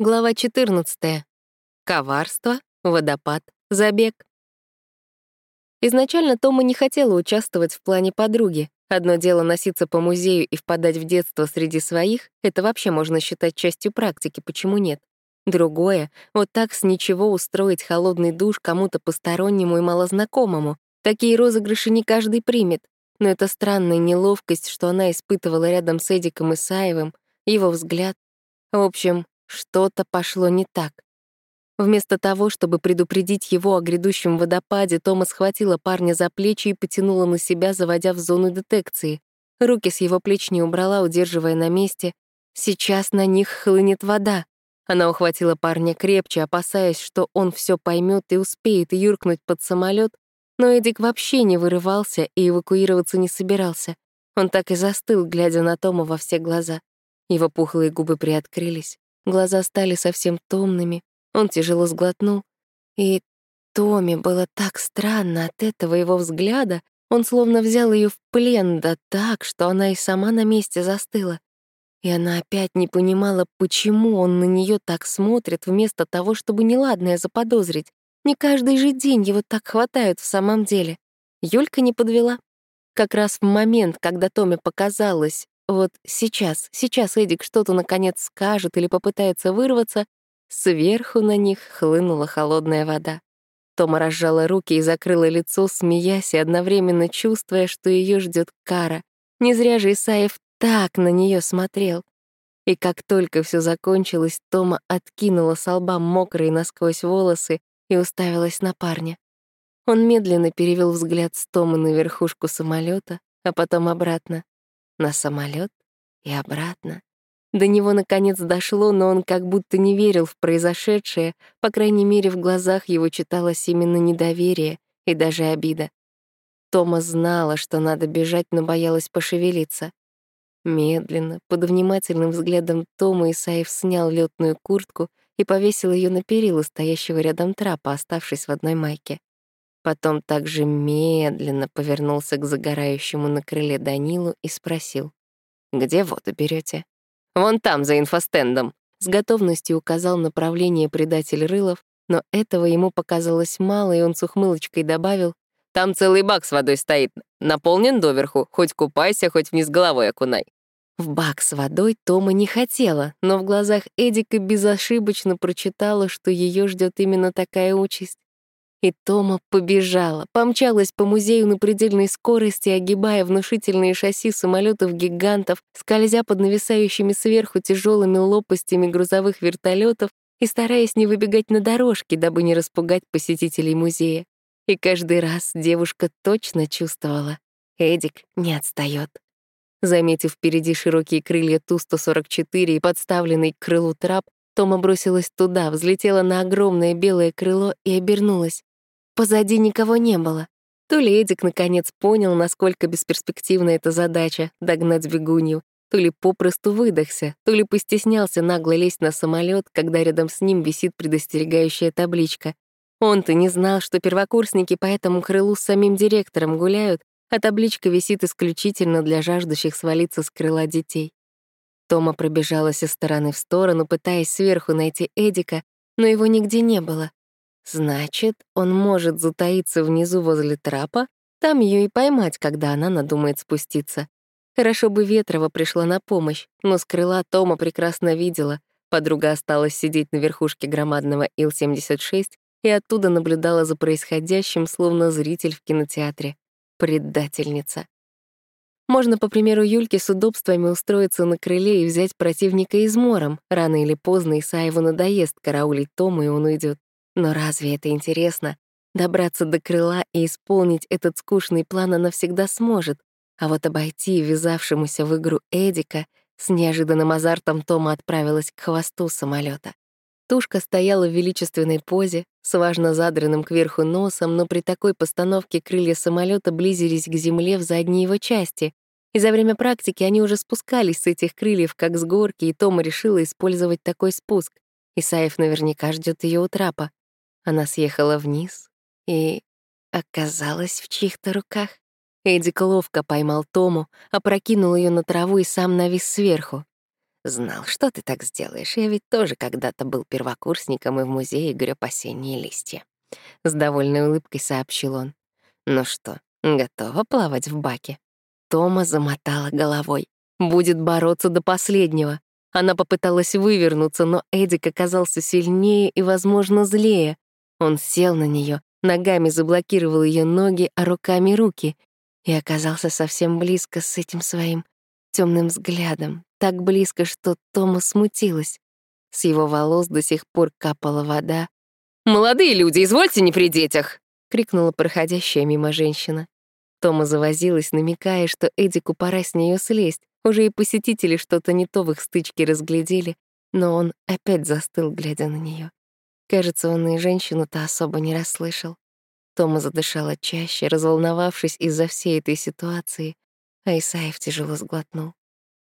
Глава 14. Коварство, водопад, забег. Изначально Тома не хотела участвовать в плане подруги. Одно дело носиться по музею и впадать в детство среди своих — это вообще можно считать частью практики, почему нет? Другое — вот так с ничего устроить холодный душ кому-то постороннему и малознакомому. Такие розыгрыши не каждый примет. Но это странная неловкость, что она испытывала рядом с Эдиком Исаевым, его взгляд. В общем, что-то пошло не так. Вместо того, чтобы предупредить его о грядущем водопаде, Тома схватила парня за плечи и потянула на себя, заводя в зону детекции. Руки с его плеч не убрала, удерживая на месте. Сейчас на них хлынет вода. Она ухватила парня крепче, опасаясь, что он все поймет и успеет юркнуть под самолет, но Эдик вообще не вырывался и эвакуироваться не собирался. Он так и застыл, глядя на Тома во все глаза. Его пухлые губы приоткрылись. Глаза стали совсем томными, он тяжело сглотнул. И Томе было так странно от этого его взгляда, он словно взял ее в плен, да так, что она и сама на месте застыла. И она опять не понимала, почему он на нее так смотрит, вместо того, чтобы неладное заподозрить. Не каждый же день его так хватают в самом деле. Юлька не подвела. Как раз в момент, когда Томе показалось, вот сейчас, сейчас Эдик что-то наконец скажет или попытается вырваться, сверху на них хлынула холодная вода. Тома разжала руки и закрыла лицо, смеясь и одновременно чувствуя, что ее ждет кара. Не зря же Исаев так на нее смотрел. И как только все закончилось, Тома откинула с лба мокрые насквозь волосы и уставилась на парня. Он медленно перевел взгляд с Томы на верхушку самолета, а потом обратно на самолет и обратно. До него наконец дошло, но он как будто не верил в произошедшее, по крайней мере, в глазах его читалось именно недоверие и даже обида. Тома знала, что надо бежать, но боялась пошевелиться. Медленно, под внимательным взглядом Тома Исаев снял летную куртку и повесил ее на перила стоящего рядом трапа, оставшись в одной майке. Потом также медленно повернулся к загорающему на крыле Данилу и спросил. «Где воду берете? «Вон там, за инфостендом», — с готовностью указал направление предатель Рылов, но этого ему показалось мало, и он с ухмылочкой добавил, «Там целый бак с водой стоит, наполнен доверху, хоть купайся, хоть вниз головой окунай». В бак с водой Тома не хотела, но в глазах Эдика безошибочно прочитала, что ее ждет именно такая участь. И Тома побежала, помчалась по музею на предельной скорости, огибая внушительные шасси самолетов-гигантов, скользя под нависающими сверху тяжелыми лопастями грузовых вертолетов и стараясь не выбегать на дорожки, дабы не распугать посетителей музея. И каждый раз девушка точно чувствовала — Эдик не отстает. Заметив впереди широкие крылья Ту-144 и подставленный к крылу трап, Тома бросилась туда, взлетела на огромное белое крыло и обернулась. Позади никого не было. То ли Эдик наконец понял, насколько бесперспективна эта задача — догнать бегунью, то ли попросту выдохся, то ли постеснялся нагло лезть на самолет, когда рядом с ним висит предостерегающая табличка. Он-то не знал, что первокурсники по этому крылу с самим директором гуляют, а табличка висит исключительно для жаждущих свалиться с крыла детей. Тома пробежалась из стороны в сторону, пытаясь сверху найти Эдика, но его нигде не было. Значит, он может затаиться внизу возле трапа, там ее и поймать, когда она надумает спуститься. Хорошо бы Ветрова пришла на помощь, но с крыла Тома прекрасно видела. Подруга осталась сидеть на верхушке громадного Ил-76 и оттуда наблюдала за происходящим, словно зритель в кинотеатре. Предательница. Можно, по примеру Юльки, с удобствами устроиться на крыле и взять противника измором. Рано или поздно Исаеву надоест караулить Тома, и он уйдет. Но разве это интересно? Добраться до крыла и исполнить этот скучный план она всегда сможет, а вот обойти ввязавшемуся в игру Эдика с неожиданным азартом Тома отправилась к хвосту самолета. Тушка стояла в величественной позе, с важно задранным кверху носом, но при такой постановке крылья самолета близились к земле в задней его части, и за время практики они уже спускались с этих крыльев, как с горки, и Тома решила использовать такой спуск. Исаев наверняка ждет ее у трапа. Она съехала вниз и оказалась в чьих-то руках. Эдик ловко поймал Тому, опрокинул ее на траву и сам навис сверху. Знал, что ты так сделаешь. Я ведь тоже когда-то был первокурсником и в музее грёб осенние листья. С довольной улыбкой сообщил он. Ну что, готова плавать в баке? Тома замотала головой. Будет бороться до последнего. Она попыталась вывернуться, но Эдик оказался сильнее и, возможно, злее. Он сел на нее, ногами заблокировал ее ноги, а руками — руки, и оказался совсем близко с этим своим темным взглядом, так близко, что Тома смутилась. С его волос до сих пор капала вода. «Молодые люди, извольте не при детях!» — крикнула проходящая мимо женщина. Тома завозилась, намекая, что Эдику пора с нее слезть. Уже и посетители что-то не то в их стычке разглядели, но он опять застыл, глядя на нее. Кажется, он и женщину-то особо не расслышал. Тома задышала чаще, разволновавшись из-за всей этой ситуации, а Исаев тяжело сглотнул.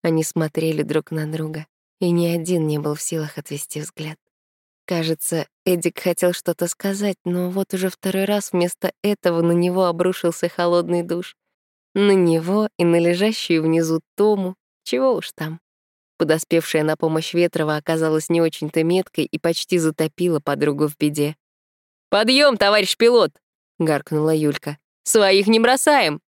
Они смотрели друг на друга, и ни один не был в силах отвести взгляд. Кажется, Эдик хотел что-то сказать, но вот уже второй раз вместо этого на него обрушился холодный душ. На него и на лежащую внизу Тому, чего уж там. Подоспевшая на помощь Ветрова оказалась не очень-то меткой и почти затопила подругу в беде. «Подъем, товарищ пилот!» — гаркнула Юлька. «Своих не бросаем!»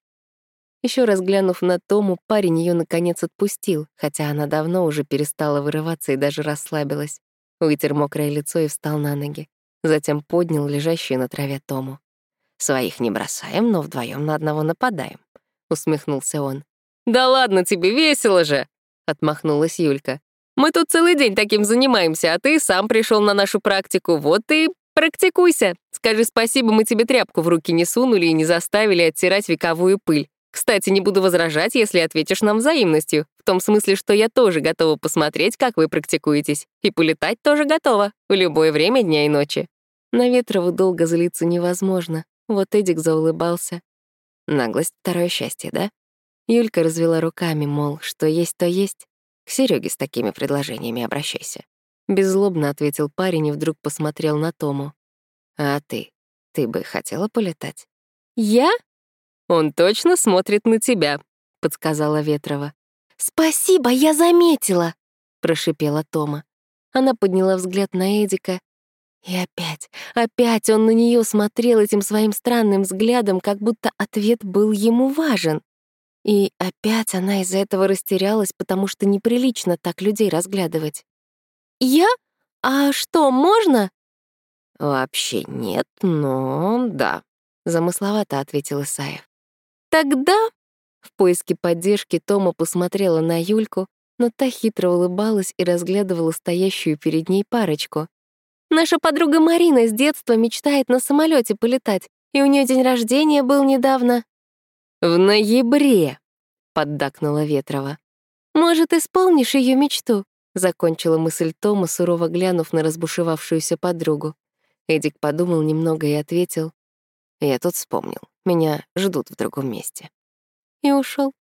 Еще раз глянув на Тому, парень ее наконец отпустил, хотя она давно уже перестала вырываться и даже расслабилась. Вытер мокрое лицо и встал на ноги. Затем поднял лежащую на траве Тому. «Своих не бросаем, но вдвоем на одного нападаем», — усмехнулся он. «Да ладно тебе, весело же!» — отмахнулась Юлька. «Мы тут целый день таким занимаемся, а ты сам пришел на нашу практику, вот и Практикуйся. Скажи спасибо, мы тебе тряпку в руки не сунули и не заставили оттирать вековую пыль. Кстати, не буду возражать, если ответишь нам взаимностью. В том смысле, что я тоже готова посмотреть, как вы практикуетесь. И полетать тоже готова. В любое время дня и ночи. На Ветрову долго злиться невозможно. Вот Эдик заулыбался. Наглость — второе счастье, да? Юлька развела руками, мол, что есть, то есть. К Сереге с такими предложениями обращайся. Беззлобно ответил парень и вдруг посмотрел на Тому. «А ты? Ты бы хотела полетать?» «Я?» «Он точно смотрит на тебя», — подсказала Ветрова. «Спасибо, я заметила», — прошипела Тома. Она подняла взгляд на Эдика. И опять, опять он на нее смотрел этим своим странным взглядом, как будто ответ был ему важен. И опять она из-за этого растерялась, потому что неприлично так людей разглядывать. «Я? А что, можно?» «Вообще нет, но да», — замысловато ответил Исаев. «Тогда...» В поиске поддержки Тома посмотрела на Юльку, но та хитро улыбалась и разглядывала стоящую перед ней парочку. «Наша подруга Марина с детства мечтает на самолете полетать, и у нее день рождения был недавно». «В ноябре», — поддакнула Ветрова. «Может, исполнишь ее мечту?» Закончила мысль Тома, сурово глянув на разбушевавшуюся подругу. Эдик подумал немного и ответил. «Я тут вспомнил. Меня ждут в другом месте». И ушел.